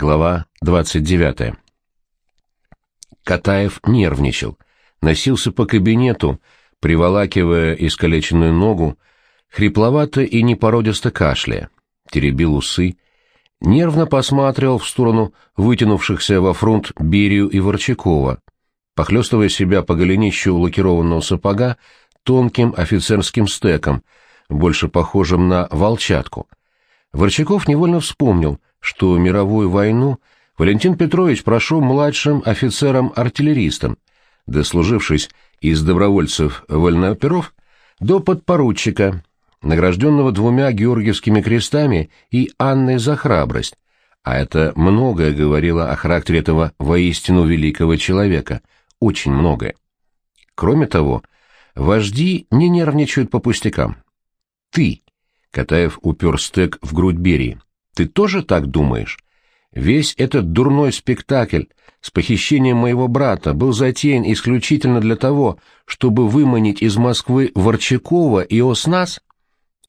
Глава 29. Катаев нервничал, носился по кабинету, приволакивая искалеченную ногу, хрипловато и непородисто кашляя, теребил усы, нервно посматривал в сторону вытянувшихся во фронт Берию и Ворчакова, похлестывая себя по голенищу лакированного сапога тонким офицерским стеком, больше похожим на волчатку. Ворчаков невольно вспомнил, что мировую войну Валентин Петрович прошел младшим офицером-артиллеристом, дослужившись из добровольцев-вольноперов до подпоручика, награжденного двумя георгиевскими крестами и Анной за храбрость, а это многое говорило о характере этого воистину великого человека, очень многое. Кроме того, вожди не нервничают по пустякам. Ты, Катаев упер стек в грудь Берии, ты тоже так думаешь? Весь этот дурной спектакль с похищением моего брата был затеян исключительно для того, чтобы выманить из Москвы Ворчакова и Оснас?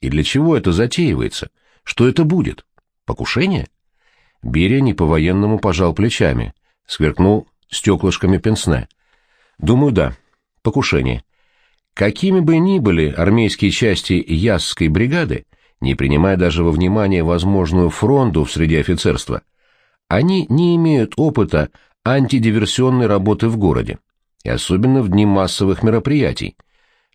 И для чего это затеивается? Что это будет? Покушение? Берия не по-военному пожал плечами, сверкнул стеклышками пенсне. Думаю, да, покушение. Какими бы ни были армейские части Ясской бригады, не принимая даже во внимание возможную фронту в среде офицерства, они не имеют опыта антидиверсионной работы в городе, и особенно в дни массовых мероприятий.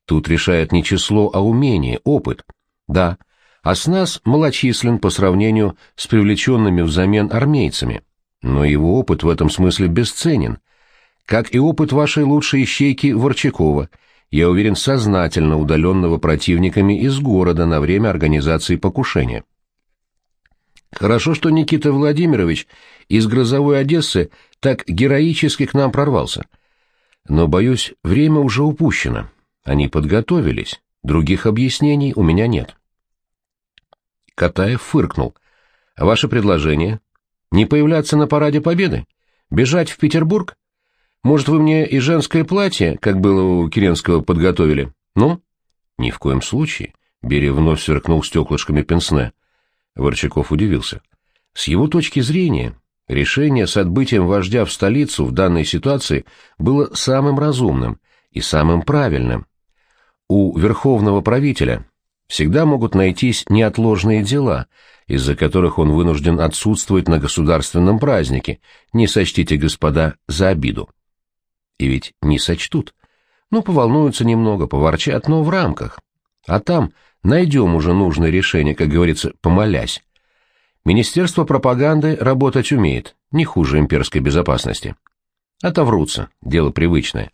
Тут решает не число, а умение, опыт. Да, Аснас малочислен по сравнению с привлеченными взамен армейцами, но его опыт в этом смысле бесценен, как и опыт вашей лучшей ищейки Ворчакова, я уверен, сознательно удаленного противниками из города на время организации покушения. Хорошо, что Никита Владимирович из грозовой Одессы так героически к нам прорвался. Но, боюсь, время уже упущено. Они подготовились. Других объяснений у меня нет. Катаев фыркнул. «Ваше предложение? Не появляться на параде Победы? Бежать в Петербург? Может, вы мне и женское платье, как было у Керенского, подготовили? Ну?» «Ни в коем случае». Берия вновь сверкнул стеклышками пенсне. Ворчаков удивился. С его точки зрения, решение с отбытием вождя в столицу в данной ситуации было самым разумным и самым правильным. У верховного правителя всегда могут найтись неотложные дела, из-за которых он вынужден отсутствовать на государственном празднике, не сочтите, господа, за обиду. И ведь не сочтут. Ну, поволнуются немного, поворчат, но в рамках. А там найдем уже нужное решение, как говорится, помолясь. Министерство пропаганды работать умеет, не хуже имперской безопасности. Отоврутся, дело привычное.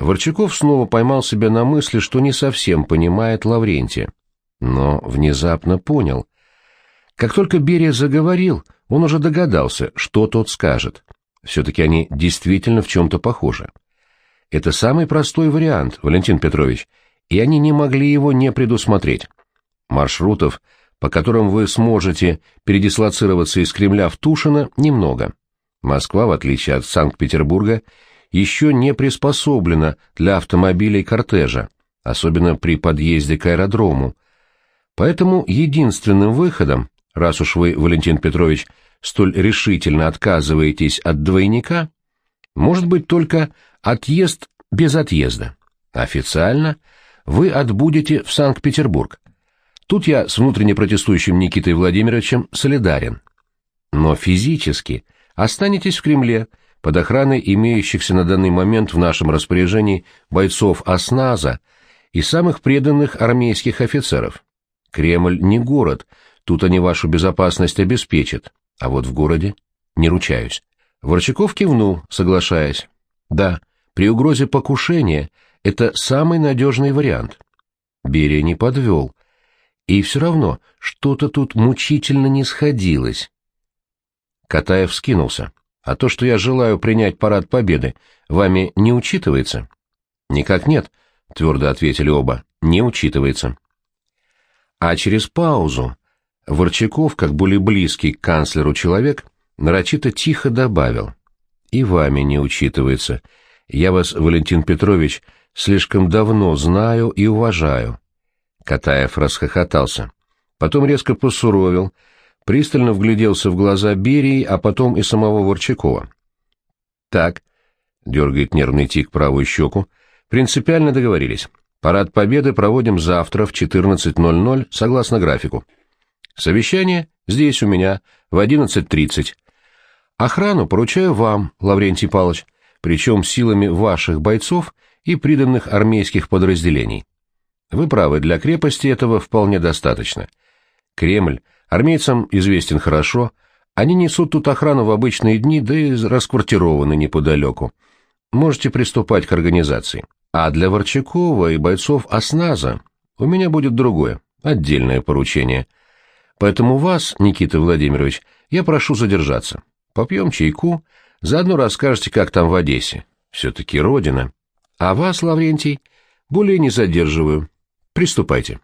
Ворчаков снова поймал себя на мысли, что не совсем понимает Лаврентия. Но внезапно понял. Как только Берия заговорил, он уже догадался, что тот скажет. Все-таки они действительно в чем-то похожи. Это самый простой вариант, Валентин Петрович, и они не могли его не предусмотреть. Маршрутов, по которым вы сможете передислоцироваться из Кремля в Тушино, немного. Москва, в отличие от Санкт-Петербурга, еще не приспособлена для автомобилей кортежа, особенно при подъезде к аэродрому. Поэтому единственным выходом, раз уж вы, Валентин Петрович, столь решительно отказываетесь от двойника, может быть только отъезд без отъезда. Официально вы отбудете в Санкт-Петербург. Тут я с внутренне протестующим Никитой Владимировичем солидарен. Но физически останетесь в Кремле, под охраной имеющихся на данный момент в нашем распоряжении бойцов ОСНАЗа и самых преданных армейских офицеров. Кремль не город, тут они вашу безопасность обеспечат, а вот в городе не ручаюсь. Ворчаков кивнул, соглашаясь. Да, при угрозе покушения это самый надежный вариант. Берия не подвел. И все равно что-то тут мучительно не сходилось. Катаев скинулся. А то, что я желаю принять парад победы, вами не учитывается? Никак нет, твердо ответили оба. Не учитывается. А через паузу Ворчаков, как более близкий к канцлеру человек, нарочито тихо добавил. И вами не учитывается. Я вас, Валентин Петрович, слишком давно знаю и уважаю. Катаев расхохотался. Потом резко посуровил, пристально вгляделся в глаза Берии, а потом и самого Ворчакова. «Так», — дергает нервный тик правую щеку, — «принципиально договорились. Парад Победы проводим завтра в 14.00, согласно графику. Совещание здесь у меня в 11.30. Охрану поручаю вам, Лаврентий Павлович, причем силами ваших бойцов и приданных армейских подразделений. Вы правы, для крепости этого вполне достаточно. Кремль армейцам известен хорошо, они несут тут охрану в обычные дни, да и расквартированы неподалеку. Можете приступать к организации. А для Ворчакова и бойцов осназа у меня будет другое, отдельное поручение. Поэтому вас, Никита Владимирович, я прошу задержаться. Попьем чайку, заодно расскажете, как там в Одессе. Все-таки родина. А вас, Лаврентий, более не задерживаю. Приступайте.